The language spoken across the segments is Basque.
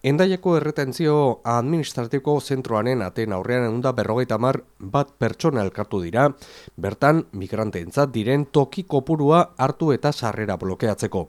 Endaiako erretentzio administratiko zentroaren aten aurrean egun berrogeita mar bat pertsona elkartu dira, bertan migranteentzat diren toki kopurua hartu eta sarrera blokeatzeko.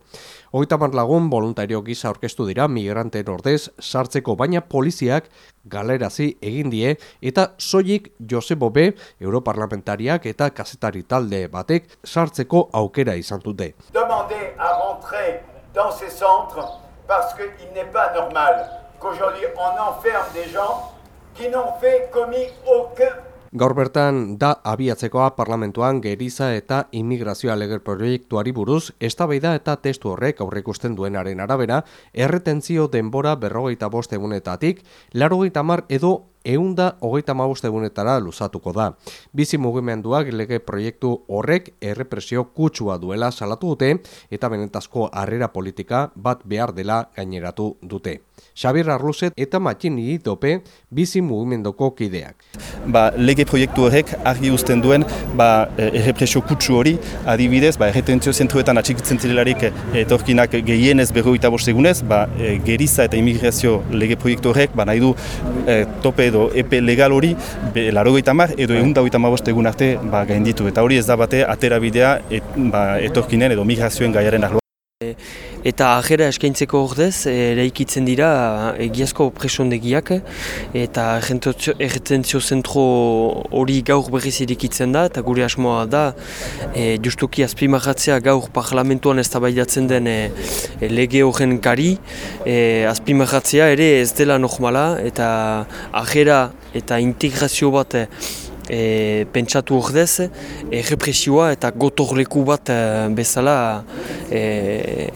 Hogeita mar lagun voluntario gisa aurkeztu dira migranteen ordez sartzeko baina poliziak galerazi egin die eta soilik Josebo B. Europarlamentariak eta kazetari talde batek sartzeko aukera izan dute. Demande a rentrer dans ces centres parce qu'il n'est pas normal qu'aujourd'hui on enferme des gens qui n'ont fait commis aucun Gaur bertan da abiatzekoa parlamentuan geriza eta immigrazioa leger proiektuari buruz, eztabaida eta testu horrek aurrekusten duenaren arabera, erretentzio denbora berrogeita bost egunetatik, larogeita mar edo eunda hogeita mabost egunetara luzatuko da. Bizi mugimenduak lege proiektu horrek errepresio kutsua duela salatu dute eta benetazko harrera politika bat behar dela gaineratu dute. Xabir Arluzet eta Matxin Iditope bizi mugimendoko kideak. Ba, lege proiektu horrek argi uzten duen ba, e, errepresio kutsu hori adibidez, ba, erretentzio zentruetan atxikitzen zirelarik e, etorkinak gehienez berroita bost egunez, ba, e, geriza eta immigrazio lege proiektu horrek ba, nahi du tope edo epe legal hori laro mar edo egun dagoita egun arte ba, gainditu. Eta hori ez da bate atera bidea et, ba, etorkinen edo migrazioen gaiaren arloa. Eta ajera eskaintzeko ordez, eraikitzen dira egiazko presondegiak eta erretentzio zentro hori gaur berriz irikitzen da eta gure asmoa da e, justuki azpimarratzea gaur parlamentuan ez den e, lege horren kari e, azpimarratzea ere ez dela normala eta ajera eta integrazio bat e, pentsatu ordez, e, represioa eta gotorleku bat e, bezala e,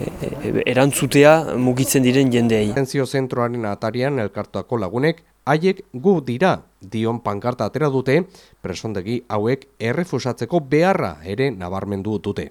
erantzutea mugitzen diren jendeei. Tenzio zentroaren atarian elkartuako lagunek, haiek gu dira dion pankarta atera dute, presondegi hauek errefusatzeko beharra ere nabarmendu dute.